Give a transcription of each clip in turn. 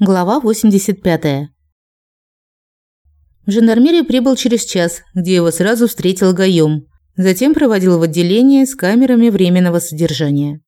Глава 85. В жандармерию прибыл через час, где его сразу встретил Гаём. Затем проводил в отделение с камерами временного содержания.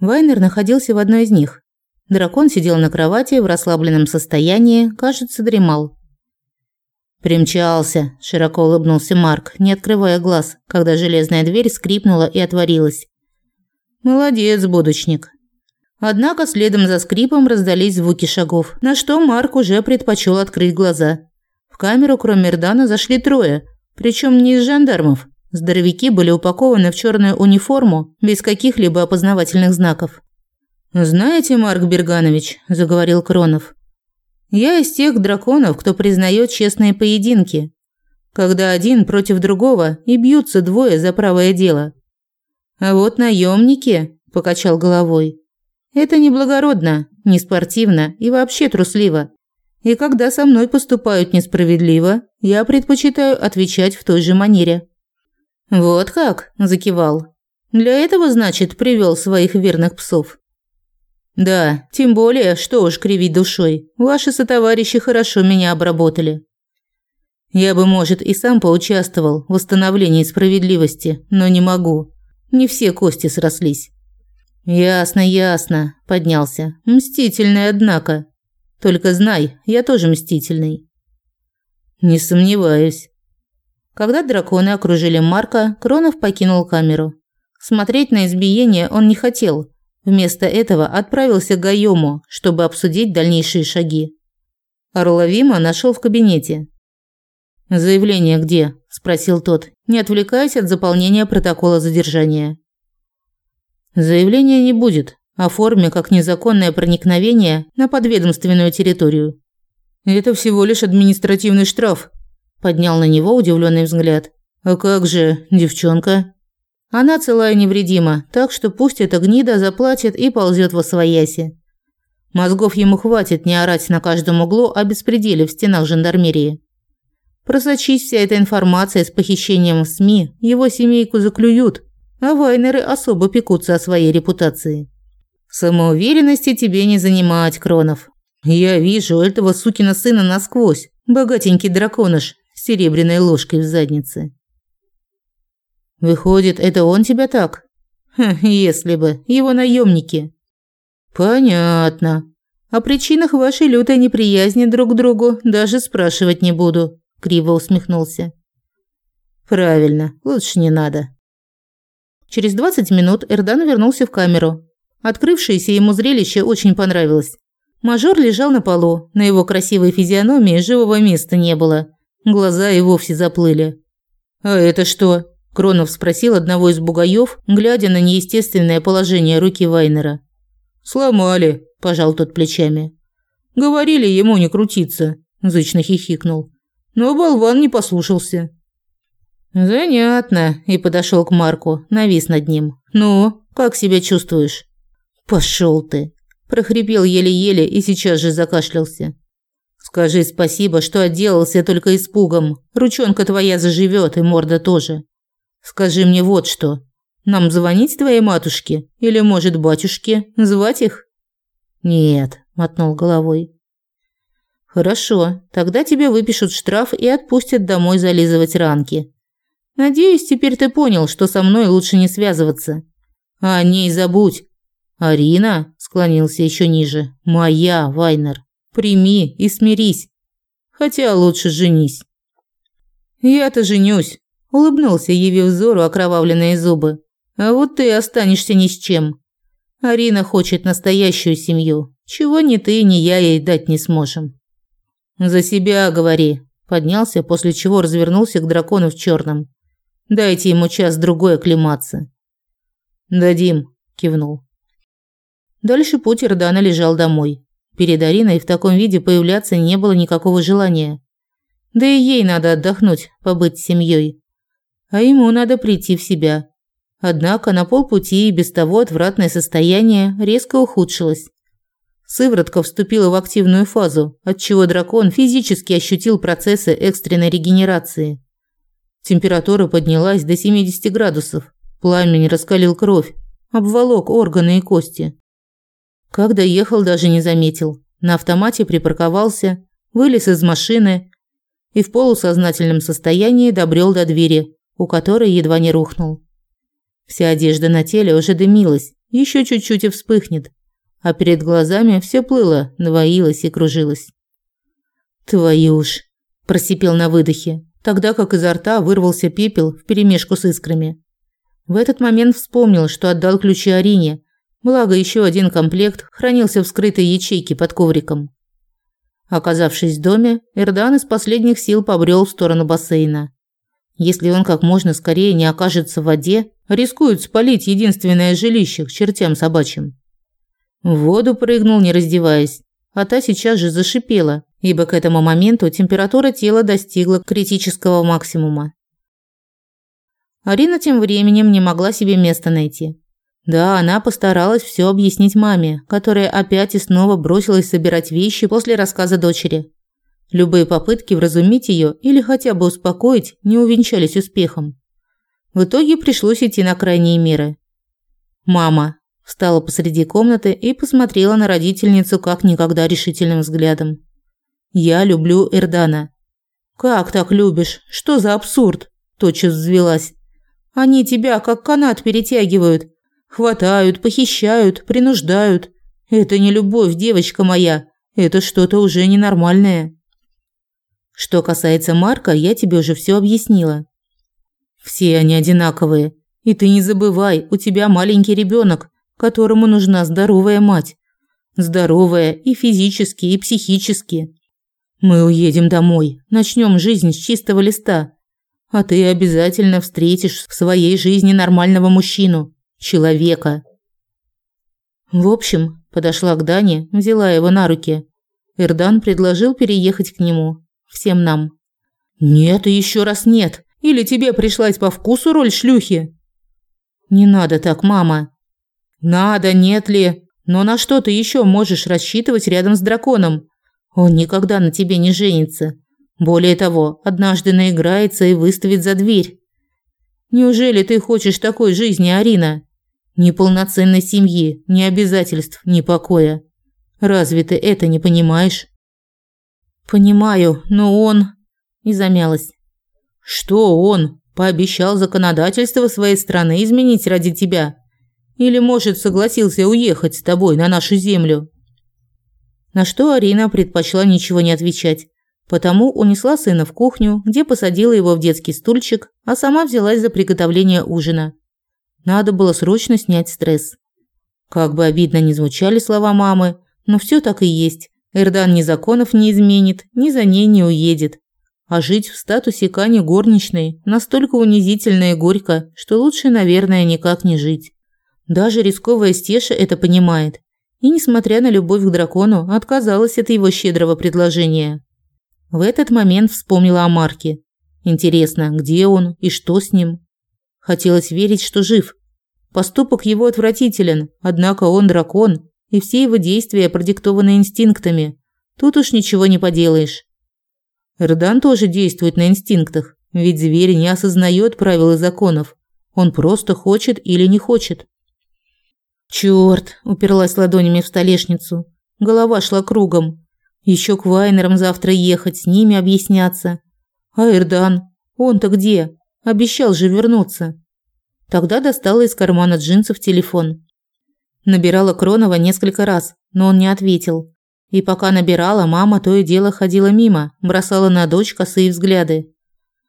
Вайнер находился в одной из них. Дракон сидел на кровати в расслабленном состоянии, кажется, дремал. «Примчался», – широко улыбнулся Марк, не открывая глаз, когда железная дверь скрипнула и отворилась. «Молодец, будочник», Однако следом за скрипом раздались звуки шагов, на что Марк уже предпочел открыть глаза. В камеру, кроме Эрдана, зашли трое, причем не из жандармов. Здоровяки были упакованы в черную униформу без каких-либо опознавательных знаков. «Знаете, Марк Берганович», – заговорил Кронов, – «я из тех драконов, кто признает честные поединки, когда один против другого и бьются двое за правое дело. А вот наемники, покачал головой, это неблагородно, неспортивно и вообще трусливо. И когда со мной поступают несправедливо, я предпочитаю отвечать в той же манере. Вот как, закивал. Для этого, значит, привел своих верных псов. Да, тем более, что уж кривить душой. Ваши сотоварищи хорошо меня обработали. Я бы, может, и сам поучаствовал в восстановлении справедливости, но не могу. Не все кости срослись. Ясно, ясно, поднялся. Мстительный, однако. Только знай, я тоже мстительный. Не сомневаюсь. Когда драконы окружили Марка, Кронов покинул камеру. Смотреть на избиение он не хотел. Вместо этого отправился к Гайому, чтобы обсудить дальнейшие шаги. Орловима нашел в кабинете. «Заявление где?» – спросил тот, не отвлекаясь от заполнения протокола задержания. Заявления не будет, оформи как незаконное проникновение на подведомственную территорию. Это всего лишь административный штраф, поднял на него удивленный взгляд. А как же, девчонка? Она целая и невредима, так что пусть эта гнида заплатит и ползет во свояси. Мозгов ему хватит не орать на каждом углу о беспределе в стенах жандармерии. Просочись вся эта информация с похищением в СМИ, его семейку заклюют, а Вайнеры особо пекутся о своей репутации. Самоуверенности тебе не занимать, Кронов. Я вижу этого сукина сына насквозь, богатенький драконыш с серебряной ложкой в заднице. Выходит, это он тебя так? Ха, если бы, его наемники. Понятно. О причинах вашей лютой неприязни друг к другу даже спрашивать не буду, криво усмехнулся. Правильно, лучше не надо. Через 20 минут Эрдан вернулся в камеру. Открывшееся ему зрелище очень понравилось. Мажор лежал на полу, на его красивой физиономии живого места не было. Глаза и вовсе заплыли. «А это что?» – Кронов спросил одного из бугаев, глядя на неестественное положение руки Вайнера. «Сломали», – пожал тот плечами. «Говорили ему не крутиться», – зычно хихикнул. Но болван не послушался. Занятно, и подошел к Марку, навис над ним. Ну, как себя чувствуешь? Пошел ты, прохрипел еле-еле и сейчас же закашлялся. Скажи спасибо, что отделался только испугом. Ручонка твоя заживет и морда тоже. Скажи мне вот что. Нам звонить твоей матушке или, может, батюшке, звать их? Нет, мотнул головой. Хорошо, тогда тебе выпишут штраф и отпустят домой зализывать ранки. Надеюсь, теперь ты понял, что со мной лучше не связываться. А о ней забудь. Арина склонился еще ниже. Моя, Вайнер. Прими и смирись. Хотя лучше женись. Я-то женюсь, улыбнулся, явив взору окровавленные зубы. А вот ты останешься ни с чем. Арина хочет настоящую семью, чего ни ты, ни я ей дать не сможем. За себя говори, поднялся, после чего развернулся к дракону в черном. Дайте ему час-другой оклематься». «Дадим», – кивнул. Дальше путь Ирдана лежал домой. Перед Ариной в таком виде появляться не было никакого желания. Да и ей надо отдохнуть, побыть с семьей. А ему надо прийти в себя. Однако на полпути и без того отвратное состояние резко ухудшилось. Сыворотка вступила в активную фазу, отчего дракон физически ощутил процессы экстренной регенерации. Температура поднялась до 70 градусов. Пламень раскалил кровь, обволок органы и кости. Когда ехал, даже не заметил. на автомате припарковался, вылез из машины и в полусознательном состоянии добрел до двери, у которой едва не рухнул. Вся одежда на теле уже дымилась, еще чуть-чуть и вспыхнет, а перед глазами все плыло, двоилось и кружилось. «Твою ж!» – просипел на выдохе, тогда как изо рта вырвался пепел вперемешку с искрами. В этот момент вспомнил, что отдал ключи Арине, благо еще один комплект хранился в скрытой ячейке под ковриком. Оказавшись в доме, Эрдан из последних сил побрел в сторону бассейна. Если он как можно скорее не окажется в воде, рискует спалить единственное жилище к чертям собачьим. В воду прыгнул, не раздеваясь, а та сейчас же зашипела, ибо к этому моменту температура тела достигла критического максимума. Арина тем временем не могла себе места найти. Да, она постаралась все объяснить маме, которая опять и снова бросилась собирать вещи после рассказа дочери. Любые попытки вразумить ее или хотя бы успокоить не увенчались успехом. В итоге пришлось идти на крайние меры. Мама встала посреди комнаты и посмотрела на родительницу как никогда решительным взглядом. Я люблю Эрдана. Как так любишь? Что за абсурд? тотчас взвилась. Они тебя как канат перетягивают, хватают, похищают, принуждают. Это не любовь, девочка моя. Это что-то уже ненормальное. Что касается Марка, я тебе уже все объяснила. Все они одинаковые. И ты не забывай, у тебя маленький ребенок, которому нужна здоровая мать. Здоровая и физически, и психически. Мы уедем домой, начнем жизнь с чистого листа. А ты обязательно встретишь в своей жизни нормального мужчину, человека. В общем, подошла к Дане, взяла его на руки. Эрдан предложил переехать к нему всем нам. Нет и еще раз нет. Или тебе пришлась по вкусу роль шлюхи? Не надо так, мама. Надо, нет ли? Но на что ты еще можешь рассчитывать рядом с драконом? Он никогда на тебе не женится. Более того, однажды наиграется и выставит за дверь. Неужели ты хочешь такой жизни, Арина? Ни полноценной семьи, ни обязательств, ни покоя. Разве ты это не понимаешь? Понимаю, но он и замялась. Что он? Пообещал законодательство своей страны изменить ради тебя? Или, может, согласился уехать с тобой на нашу землю? На что Арина предпочла ничего не отвечать, потому унесла сына в кухню, где посадила его в детский стульчик, а сама взялась за приготовление ужина. Надо было срочно снять стресс. Как бы обидно ни звучали слова мамы, но все так и есть. Эрдан ни законов не изменит, ни за ней не уедет. А жить в статусе Кани горничной настолько унизительно и горько, что лучше, наверное, никак не жить. Даже рисковая Стеша это понимает. И, несмотря на любовь к дракону, отказалась от его щедрого предложения. В этот момент вспомнила о Марке. Интересно, где он и что с ним? Хотелось верить, что жив. Поступок его отвратителен, однако он дракон и все его действия продиктованы инстинктами. Тут уж ничего не поделаешь. Эрдан тоже действует на инстинктах, ведь зверь не осознает правил и законов. Он просто хочет или не хочет. Чёрт, уперлась ладонями в столешницу. Голова шла кругом. Еще к Вайнерам завтра ехать, с ними объясняться. А Эрдан, он-то где? Обещал же вернуться. Тогда достала из кармана джинсов телефон. Набирала Кронова несколько раз, но он не ответил. И пока набирала, мама то и дело ходила мимо, бросала на дочь косые взгляды.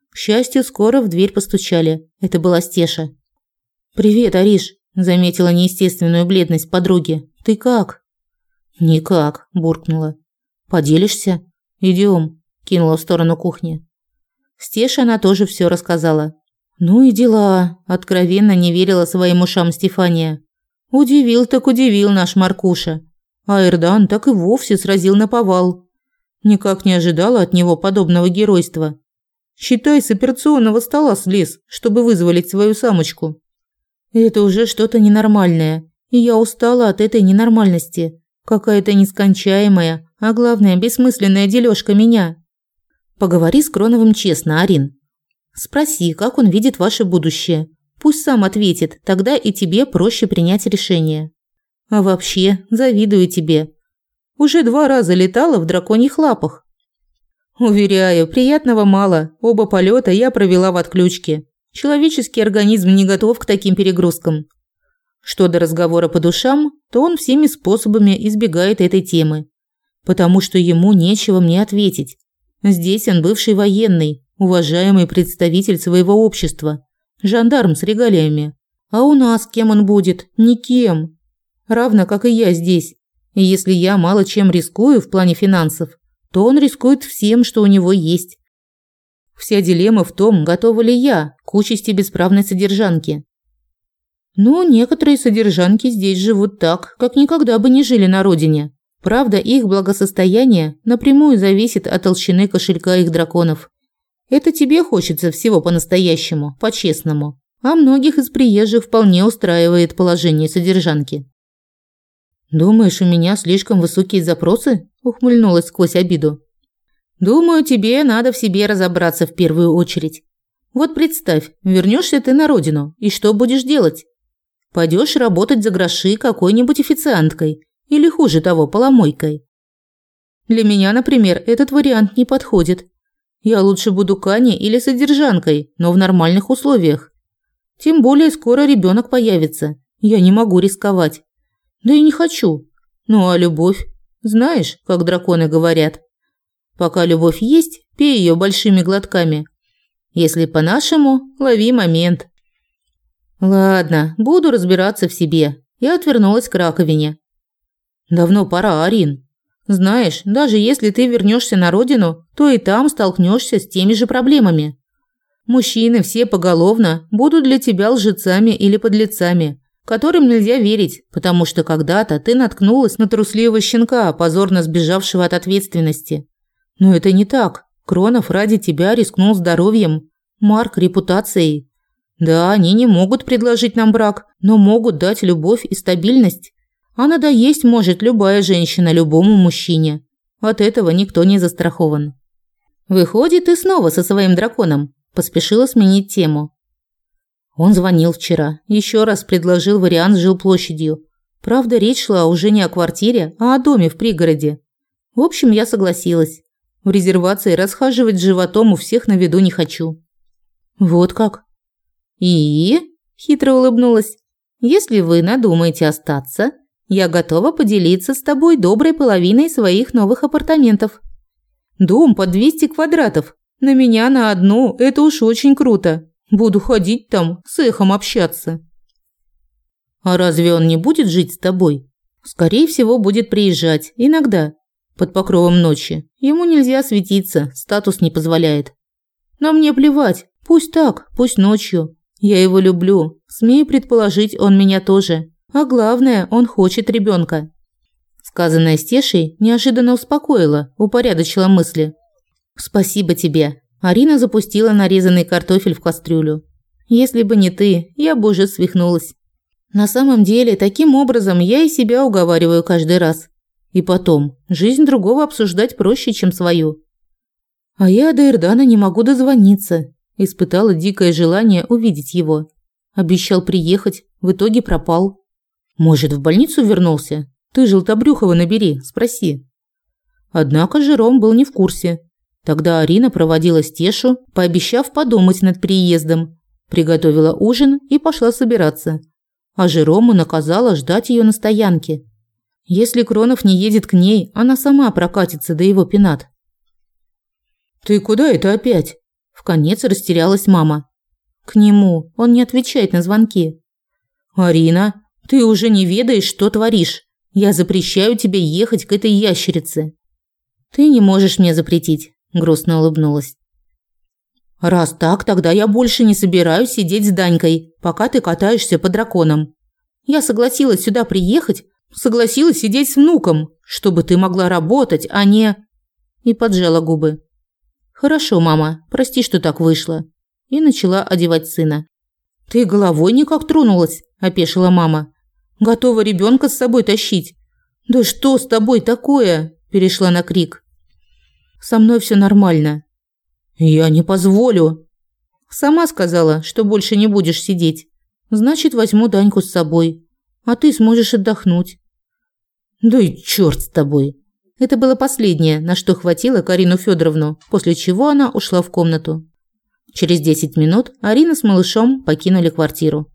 К счастью, скоро в дверь постучали. Это была Стеша. «Привет, Ариш», – заметила неестественную бледность подруги. «Ты как?» «Никак», – буркнула. «Поделишься?» «Идем», – кинула в сторону кухни. Стеша она тоже все рассказала. «Ну и дела», – откровенно не верила своим ушам Стефания. Удивил так удивил наш Маркуша. А Эрдан так и вовсе сразил на повал. Никак не ожидала от него подобного геройства. Считай, с операционного стола слез, чтобы вызволить свою самочку. Это уже что-то ненормальное, и я устала от этой ненормальности. Какая-то нескончаемая, а главное, бессмысленная дележка меня. Поговори с Кроновым честно, Арин. Спроси, как он видит ваше будущее. Пусть сам ответит, тогда и тебе проще принять решение. А вообще, завидую тебе. Уже два раза летала в драконьих лапах. Уверяю, приятного мало. Оба полета я провела в отключке. Человеческий организм не готов к таким перегрузкам. Что до разговора по душам, то он всеми способами избегает этой темы, потому что ему нечего мне ответить. Здесь он бывший военный, уважаемый представитель своего общества, жандарм с регалиями. А у нас кем он будет? Никем. Равно как и я здесь. И если я мало чем рискую в плане финансов, то он рискует всем, что у него есть. Вся дилемма в том, готова ли я к участи бесправной содержанки. Ну, некоторые содержанки здесь живут так, как никогда бы не жили на родине. Правда, их благосостояние напрямую зависит от толщины кошелька их драконов. Это тебе хочется всего по-настоящему, по-честному. А многих из приезжих вполне устраивает положение содержанки. «Думаешь, у меня слишком высокие запросы?» – ухмыльнулась сквозь обиду. «Думаю, тебе надо в себе разобраться в первую очередь. Вот представь, вернешься ты на родину, и что будешь делать? Пойдешь работать за гроши какой-нибудь официанткой или, хуже того, поломойкой. Для меня, например, этот вариант не подходит. Я лучше буду Кани или содержанкой, но в нормальных условиях. Тем более скоро ребенок появится. Я не могу рисковать. Да и не хочу. Ну а любовь? Знаешь, как драконы говорят. Пока любовь есть, пей ее большими глотками. Если по-нашему, лови момент. Ладно, буду разбираться в себе. Я отвернулась к раковине. Давно пора, Арин. Знаешь, даже если ты вернешься на родину, то и там столкнешься с теми же проблемами. Мужчины все поголовно будут для тебя лжецами или подлецами которым нельзя верить, потому что когда-то ты наткнулась на трусливого щенка, позорно сбежавшего от ответственности. Но это не так. Кронов ради тебя рискнул здоровьем, Марк – репутацией. Да, они не могут предложить нам брак, но могут дать любовь и стабильность. А надоесть может любая женщина любому мужчине. От этого никто не застрахован. Выходит, ты снова со своим драконом. Поспешила сменить тему. Он звонил вчера, еще раз предложил вариант с жилплощадью. Правда, речь шла уже не о квартире, а о доме в пригороде. В общем, я согласилась. В резервации расхаживать животом у всех на виду не хочу. Вот как? И? Хитро улыбнулась. Если вы надумаете остаться, я готова поделиться с тобой доброй половиной своих новых апартаментов. Дом под 200 квадратов. На меня на одну это уж очень круто. Буду ходить там, с эхом общаться. А разве он не будет жить с тобой? Скорее всего, будет приезжать иногда, под покровом ночи. Ему нельзя светиться, статус не позволяет. Но мне плевать, пусть так, пусть ночью. Я его люблю. Смею предположить, он меня тоже. А главное, он хочет ребенка. Сказанное Стешей неожиданно успокоило, упорядочило мысли. Спасибо тебе. Арина запустила нарезанный картофель в кастрюлю. Если бы не ты, я бы уже свихнулась. На самом деле, таким образом я и себя уговариваю каждый раз. И потом, жизнь другого обсуждать проще, чем свою. А я до Ирдана не могу дозвониться. Испытала дикое желание увидеть его. Обещал приехать, в итоге пропал. Может, в больницу вернулся? Ты Желтобрюхова набери, спроси. Однако Жером был не в курсе. Тогда Арина проводила Стешу, пообещав подумать над приездом, приготовила ужин и пошла собираться. А Жерому наказала ждать ее на стоянке. Если Кронов не едет к ней, она сама прокатится до его пенат. «Ты куда это опять?» В конец растерялась мама. «К нему. Он не отвечает на звонки». «Арина, ты уже не ведаешь, что творишь. Я запрещаю тебе ехать к этой ящерице». «Ты не можешь мне запретить грустно улыбнулась. Раз так, тогда я больше не собираюсь сидеть с Данькой, пока ты катаешься по драконам. Я согласилась сюда приехать, согласилась сидеть с внуком, чтобы ты могла работать, а не и поджала губы. Хорошо, мама, прости, что так вышло, и начала одевать сына. Ты головой никак тронулась, опешила мама. Готова ребенка с собой тащить. Да что с тобой такое? перешла на крик. Со мной все нормально. Я не позволю. Сама сказала, что больше не будешь сидеть. Значит, возьму Даньку с собой, а ты сможешь отдохнуть. Да и чёрт с тобой. Это было последнее, на что хватило Карину Федоровну, после чего она ушла в комнату. Через 10 минут Арина с малышом покинули квартиру.